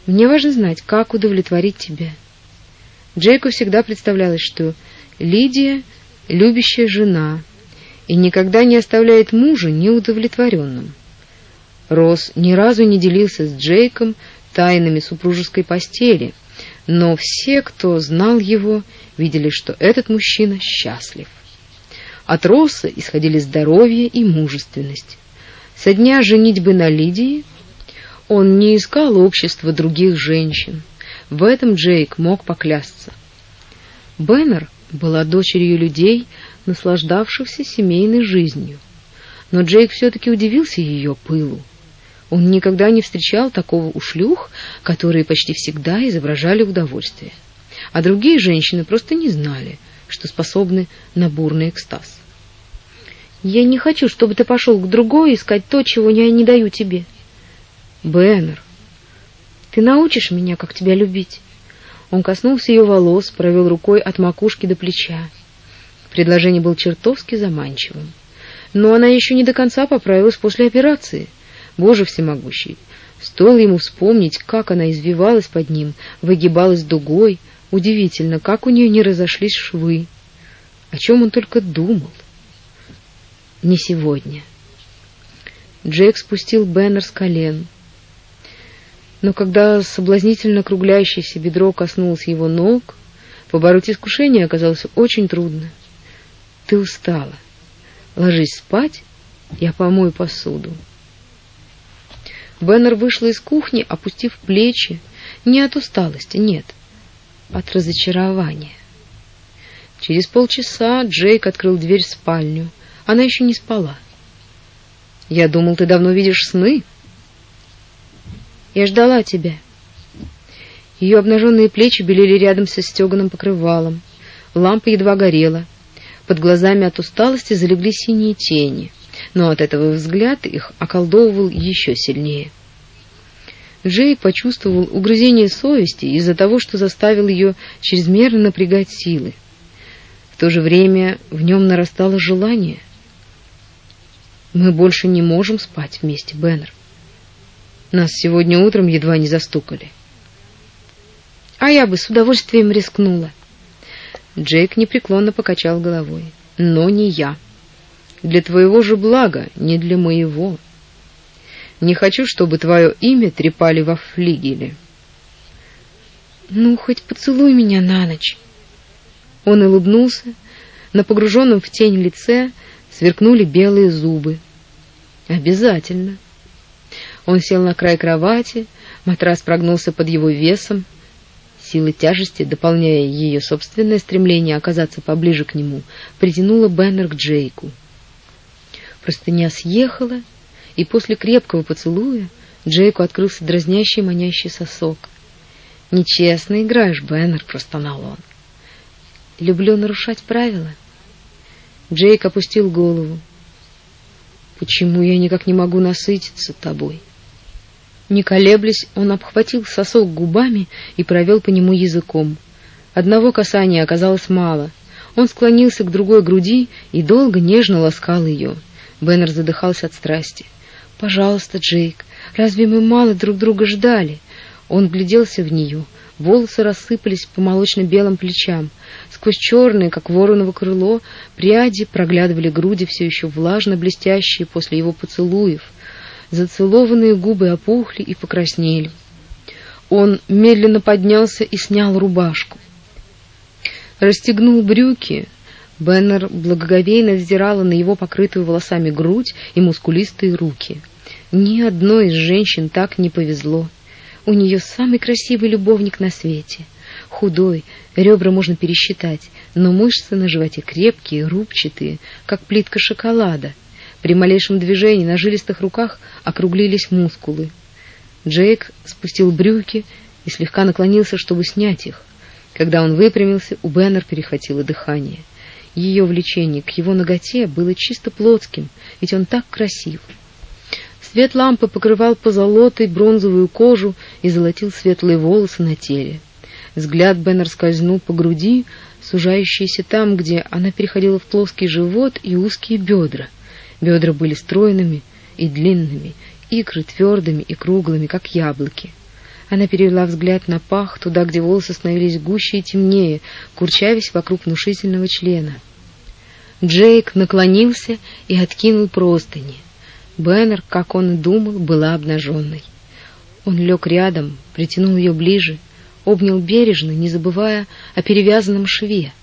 Мне важно знать, как удовлетворить тебя. Джейку всегда представлялось, что Лидия — любящая жена и никогда не оставляет мужа неудовлетворенным. Росс ни разу не делился с Джейком тайнами супружеской постели, но все, кто знал его, видели, что этот мужчина счастлив. От Росса исходили здоровье и мужественность. Со дня женитьбы на Лидии он не искал общества других женщин. В этом Джейк мог поклясться. Беннер была дочерью людей, наслаждавшихся семейной жизнью. Но Джейк все-таки удивился ее пылу. Он никогда не встречал такого у шлюх, которые почти всегда изображали удовольствие. А другие женщины просто не знали, что способны на бурный экстаз. Я не хочу, чтобы ты пошел к другой искать то, чего я не даю тебе. Беннер, ты научишь меня, как тебя любить? Он коснулся ее волос, провел рукой от макушки до плеча. Предложение было чертовски заманчивым. Но она еще не до конца поправилась после операции. Боже всемогущий! Стоило ему вспомнить, как она извивалась под ним, выгибалась дугой. Удивительно, как у нее не разошлись швы. О чем он только думал. Не сегодня. Джек спустил Беннер с колен. Но когда соблазнительно круглящееся бедро коснулось его ног, побороть искушение оказалось очень трудно. Ты устала. Ложись спать, я помою посуду. Беннер вышла из кухни, опустив плечи, не от усталости, нет, от разочарования. Через полчаса Джейк открыл дверь в спальню. Она еще не спала. Я думал, ты давно видишь сны. Я ждала тебя. Ее обнаженные плечи белели рядом со стеганым покрывалом. Лампа едва горела. Под глазами от усталости залегли синие тени, но от этого взгляд их околдовывал еще сильнее. Джей почувствовал угрызение совести из-за того, что заставил ее чрезмерно напрягать силы. В то же время в нем нарастало желание. Мы больше не можем спать вместе, Беннер. Нас сегодня утром едва не застукали. А я бы с удовольствием рискнула. Джейк непреклонно покачал головой. Но не я. Для твоего же блага, не для моего. Не хочу, чтобы твое имя трепали во флигеле. Ну, хоть поцелуй меня на ночь. Он улыбнулся. На погруженном в тень лице сверкнули белые зубы. Обязательно. Он сел на край кровати, матрас прогнулся под его весом. Сила тяжести, дополняя ее собственное стремление оказаться поближе к нему, притянула Беннер к Джейку. Простыня съехала, и после крепкого поцелуя Джейку открылся дразнящий манящий сосок. «Нечестно играешь, Беннер», — простонал он. «Люблю нарушать правила». Джейк опустил голову. «Почему я никак не могу насытиться тобой?» Не колеблясь, он обхватил сосок губами и провел по нему языком. Одного касания оказалось мало. Он склонился к другой груди и долго нежно ласкал ее. Беннер задыхался от страсти. «Пожалуйста, Джейк, разве мы мало друг друга ждали?» Он вгляделся в нее. Волосы рассыпались по молочно-белым плечам. Сквозь черные, как вороново крыло, пряди проглядывали груди, все еще влажно блестящие после его поцелуев. Зацелованные губы опухли и покраснели. Он медленно поднялся и снял рубашку. Расстегнул брюки. Беннер благоговейно взирала на его покрытую волосами грудь и мускулистые руки. Ни одной из женщин так не повезло. У нее самый красивый любовник на свете. Худой, ребра можно пересчитать, но мышцы на животе крепкие, рубчатые, как плитка шоколада. При малейшем движении на жилистых руках округлились мускулы. Джейк спустил брюки и слегка наклонился, чтобы снять их. Когда он выпрямился, у Беннер перехватило дыхание. Ее влечение к его ноготе было чисто плотским, ведь он так красив. Свет лампы покрывал позолотой бронзовую кожу и золотил светлые волосы на теле. Взгляд Беннер скользнул по груди, сужающейся там, где она переходила в плоский живот и узкие бедра. Бедра были стройными и длинными, икры твердыми и круглыми, как яблоки. Она перевела взгляд на пах, туда, где волосы становились гуще и темнее, курчавясь вокруг внушительного члена. Джейк наклонился и откинул простыни. Беннер, как он и думал, была обнаженной. Он лег рядом, притянул ее ближе, обнял бережно, не забывая о перевязанном шве.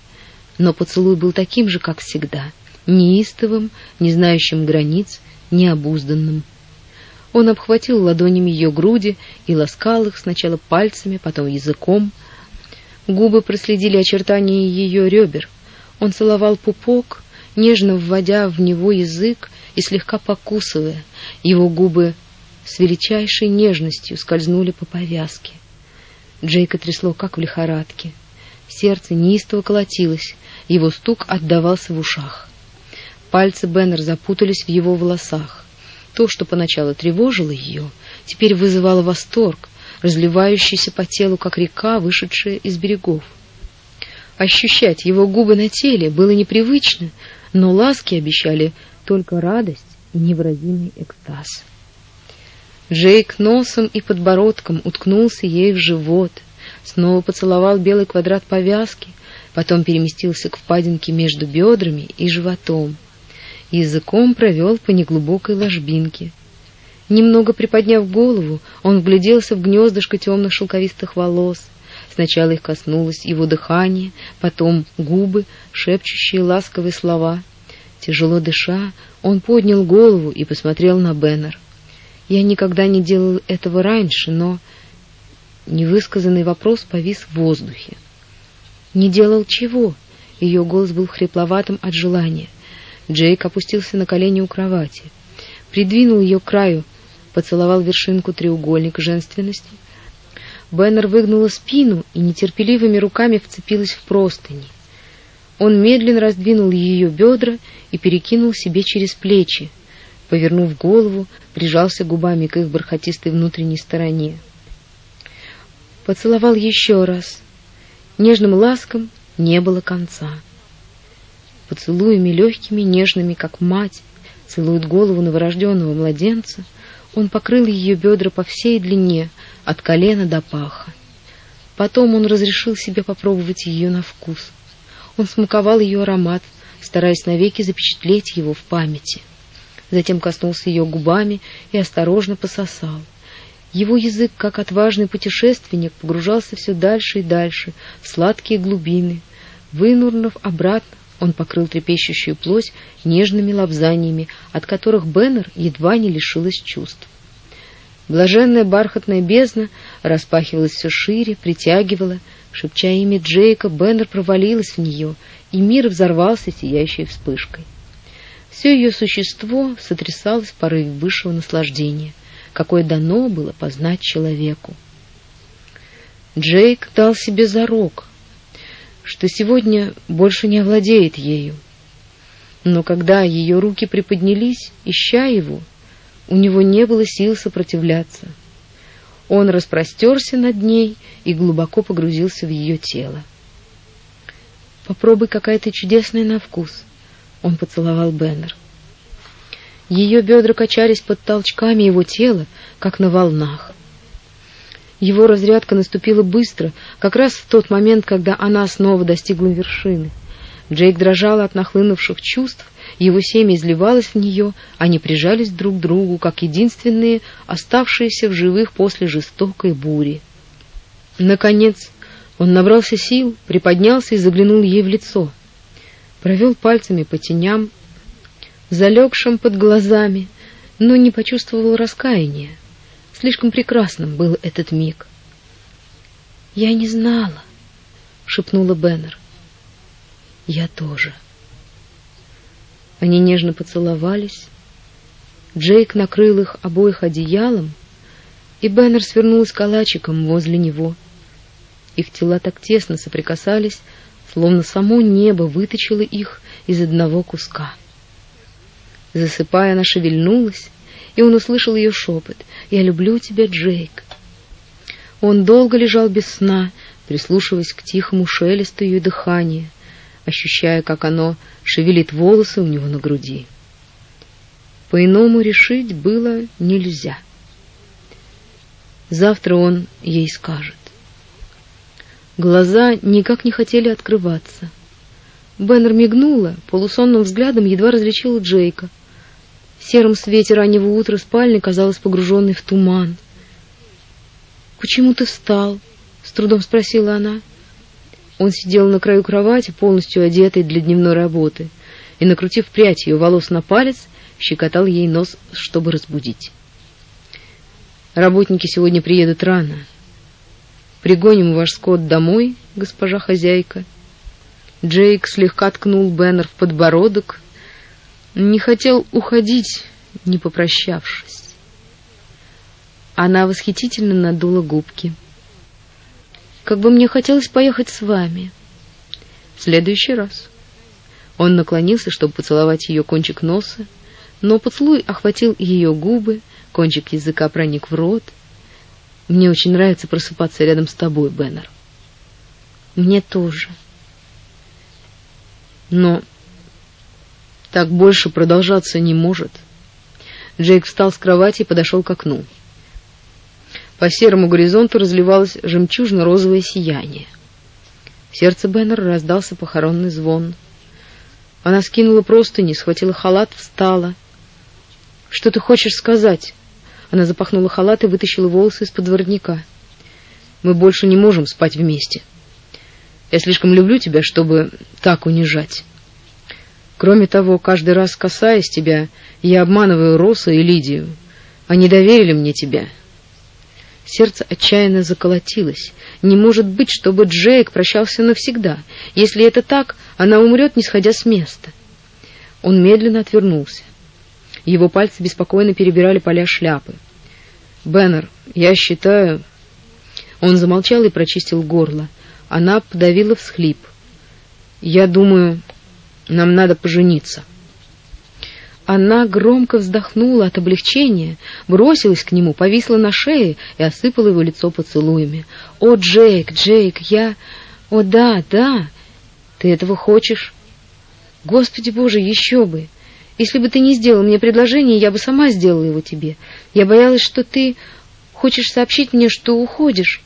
Но поцелуй был таким же, как всегда, неистовым, не знающим границ, необузданным. Он обхватил ладонями ее груди и ласкал их сначала пальцами, потом языком. Губы проследили очертания ее ребер. Он целовал пупок, нежно вводя в него язык и слегка покусывая. Его губы с величайшей нежностью скользнули по повязке. Джейка трясло, как в лихорадке. Сердце неистово колотилось, его стук отдавался в ушах. Пальцы Беннер запутались в его волосах. То, что поначалу тревожило ее, теперь вызывало восторг, разливающийся по телу, как река, вышедшая из берегов. Ощущать его губы на теле было непривычно, но ласки обещали только радость и невыразимый экстаз. Джейк носом и подбородком уткнулся ей в живот, снова поцеловал белый квадрат повязки, потом переместился к впадинке между бедрами и животом. Языком провел по неглубокой ложбинке. Немного приподняв голову, он вгляделся в гнездышко темных шелковистых волос. Сначала их коснулось его дыхание, потом губы, шепчущие ласковые слова — Тяжело дыша, он поднял голову и посмотрел на Беннер. Я никогда не делал этого раньше, но невысказанный вопрос повис в воздухе. Не делал чего? Ее голос был хрипловатым от желания. Джейк опустился на колени у кровати, придвинул ее к краю, поцеловал вершинку треугольника женственности. Беннер выгнула спину и нетерпеливыми руками вцепилась в простыни. Он медленно раздвинул ее бедра и перекинул себе через плечи. Повернув голову, прижался губами к их бархатистой внутренней стороне. Поцеловал еще раз. Нежным ласком не было конца. Поцелуями легкими, нежными, как мать, целует голову новорожденного младенца, он покрыл ее бедра по всей длине, от колена до паха. Потом он разрешил себе попробовать ее на вкус. Он смаковал ее аромат, стараясь навеки запечатлеть его в памяти. Затем коснулся ее губами и осторожно пососал. Его язык, как отважный путешественник, погружался все дальше и дальше в сладкие глубины. Вынурнув обратно, он покрыл трепещущую плоть нежными лобзаниями, от которых Беннер едва не лишилась чувств. Блаженная бархатная бездна распахивалась все шире, притягивала, шепча имя Джейка, Беннер провалилась в нее — и мир взорвался сияющей вспышкой. Все ее существо сотрясалось в порыве высшего наслаждения. какое дано было познать человеку. Джейк дал себе зарок, что сегодня больше не овладеет ею. Но когда ее руки приподнялись, ища его, у него не было сил сопротивляться. Он распростерся над ней и глубоко погрузился в ее тело. Попробуй, какая ты чудесная на вкус. Он поцеловал Беннер. Ее бедра качались под толчками его тела, как на волнах. Его разрядка наступила быстро, как раз в тот момент, когда она снова достигла вершины. Джейк дрожал от нахлынувших чувств, его семя изливалось в нее, они прижались друг к другу, как единственные, оставшиеся в живых после жестокой бури. Наконец, он набрался сил, приподнялся и заглянул ей в лицо. Провел пальцами по теням, залегшим под глазами, но не почувствовал раскаяния. Слишком прекрасным был этот миг. «Я не знала», — шепнула Беннер. «Я тоже». Они нежно поцеловались. Джейк накрыл их обоих одеялом, и Беннер свернулась калачиком возле него. Их тела так тесно соприкасались, словно само небо выточило их из одного куска. Засыпая, она шевельнулась, и он услышал ее шепот. «Я люблю тебя, Джейк». Он долго лежал без сна, прислушиваясь к тихому шелесту ее дыхания, ощущая, как оно шевелит волосы у него на груди. По-иному решить было нельзя. Завтра он ей скажет. Глаза никак не хотели открываться. Беннер мигнула, полусонным взглядом едва различила Джейка. В сером свете раннего утра спальня казалась погруженной в туман. «Почему ты встал?» — с трудом спросила она. Он сидел на краю кровати, полностью одетый для дневной работы, и, накрутив прядь ее волос на палец, щекотал ей нос, чтобы разбудить. «Работники сегодня приедут рано. Пригоним ваш скот домой, госпожа хозяйка». Джейк слегка ткнул Беннер в подбородок, не хотел уходить, не попрощавшись. Она восхитительно надула губки. Как бы мне хотелось поехать с вами. В следующий раз. Он наклонился, чтобы поцеловать ее кончик носа, но поцелуй охватил ее губы, кончик языка проник в рот. Мне очень нравится просыпаться рядом с тобой, Беннер. Мне тоже. Но так больше продолжаться не может. Джейк встал с кровати и подошел к окну. По серому горизонту разливалось жемчужно-розовое сияние. В сердце Беннер раздался похоронный звон. Она скинула простыни, схватила халат, встала. «Что ты хочешь сказать?» Она запахнула халат и вытащила волосы из-под воротника. «Мы больше не можем спать вместе. Я слишком люблю тебя, чтобы так унижать». Кроме того, каждый раз касаясь тебя, я обманываю Роса и Лидию. Они доверили мне тебя. Сердце отчаянно заколотилось. Не может быть, чтобы Джейк прощался навсегда. Если это так, она умрет, не сходя с места. Он медленно отвернулся. Его пальцы беспокойно перебирали поля шляпы. Беннер, я считаю, он замолчал и прочистил горло. Она подавила всхлип. Я думаю, нам надо пожениться. Она громко вздохнула от облегчения, бросилась к нему, повисла на шее и осыпала его лицо поцелуями. «О, Джейк, Джейк, я... О, да, да! Ты этого хочешь?» «Господи Боже, еще бы! Если бы ты не сделал мне предложение, я бы сама сделала его тебе. Я боялась, что ты хочешь сообщить мне, что уходишь».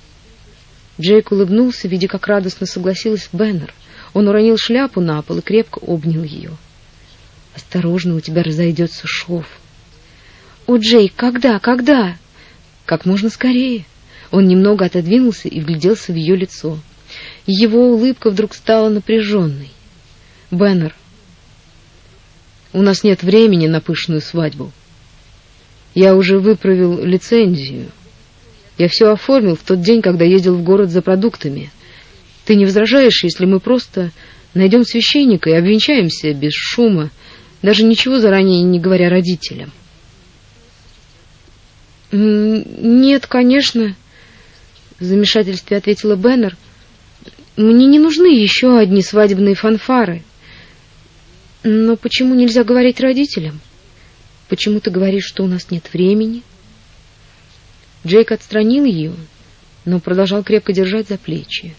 Джейк улыбнулся, видя, как радостно согласилась Беннер. Он уронил шляпу на пол и крепко обнял ее. «Осторожно, у тебя разойдется шов». «О, Джей, когда, когда?» «Как можно скорее». Он немного отодвинулся и вгляделся в ее лицо. Его улыбка вдруг стала напряженной. «Беннер, у нас нет времени на пышную свадьбу. Я уже выправил лицензию. Я все оформил в тот день, когда ездил в город за продуктами. Ты не возражаешь, если мы просто найдем священника и обвенчаемся без шума, даже ничего заранее не говоря родителям? «Нет, конечно», — в замешательстве ответила Беннер. «Мне не нужны еще одни свадебные фанфары. Но почему нельзя говорить родителям? Почему ты говоришь, что у нас нет времени?» Джейк отстранил ее, но продолжал крепко держать за плечи.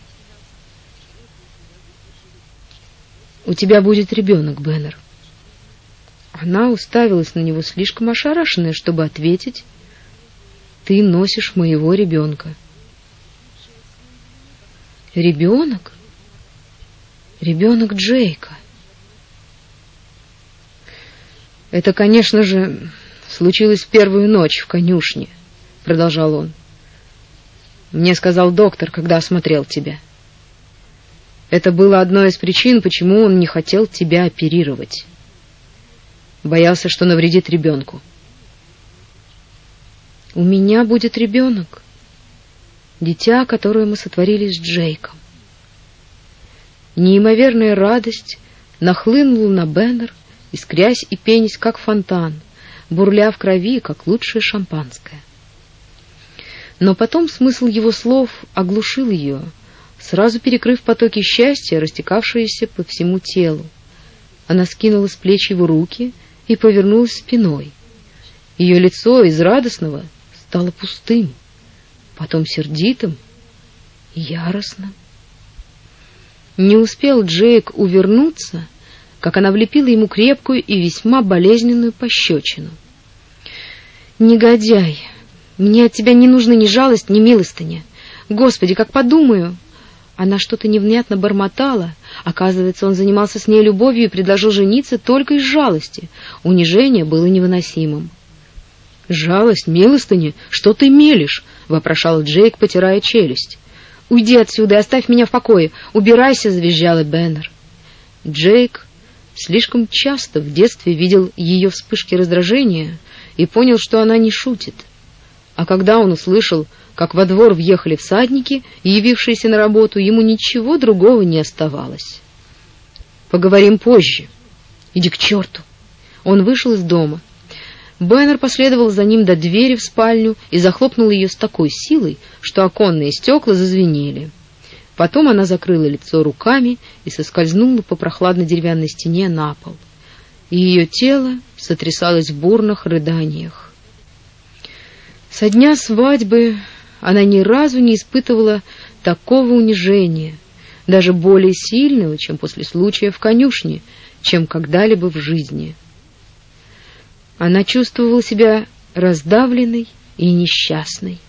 «У тебя будет ребенок, Беннер». Она уставилась на него слишком ошарашенная, чтобы ответить, ты носишь моего ребенка. Ребенок? Ребенок Джейка. Это, конечно же, случилось в первую ночь в конюшне, продолжал он. Мне сказал доктор, когда осмотрел тебя. Это было одной из причин, почему он не хотел тебя оперировать. Боялся, что навредит ребенку. У меня будет ребенок. Дитя, которое мы сотворили с Джейком. Неимоверная радость нахлынула на Беннер, искрясь и пенясь, как фонтан, бурля в крови, как лучшее шампанское. Но потом смысл его слов оглушил ее, сразу перекрыв потоки счастья, растекавшиеся по всему телу. Она скинула с плеч его руки и повернулась спиной. Ее лицо из радостного стало пустым, потом сердитым яростным. Не успел Джейк увернуться, как она влепила ему крепкую и весьма болезненную пощечину. «Негодяй! Мне от тебя не нужна ни жалость, ни милостыня. Господи, как подумаю!» Она что-то невнятно бормотала. Оказывается, он занимался с ней любовью и предложил жениться только из жалости. Унижение было невыносимым. «Жалость, милостыня, что ты мелешь?» — вопрошал Джейк, потирая челюсть. «Уйди отсюда и оставь меня в покое! Убирайся!» — завизжала Беннер. Джейк слишком часто в детстве видел ее вспышки раздражения и понял, что она не шутит. А когда он услышал, как во двор въехали всадники, явившиеся на работу, ему ничего другого не оставалось. «Поговорим позже. Иди к черту!» Он вышел из дома. Бэннер последовал за ним до двери в спальню и захлопнул ее с такой силой, что оконные стекла зазвенели. Потом она закрыла лицо руками и соскользнула по прохладной деревянной стене на пол. И ее тело сотрясалось в бурных рыданиях. Со дня свадьбы она ни разу не испытывала такого унижения, даже более сильного, чем после случая в конюшне, чем когда-либо в жизни. Она чувствовала себя раздавленной и несчастной.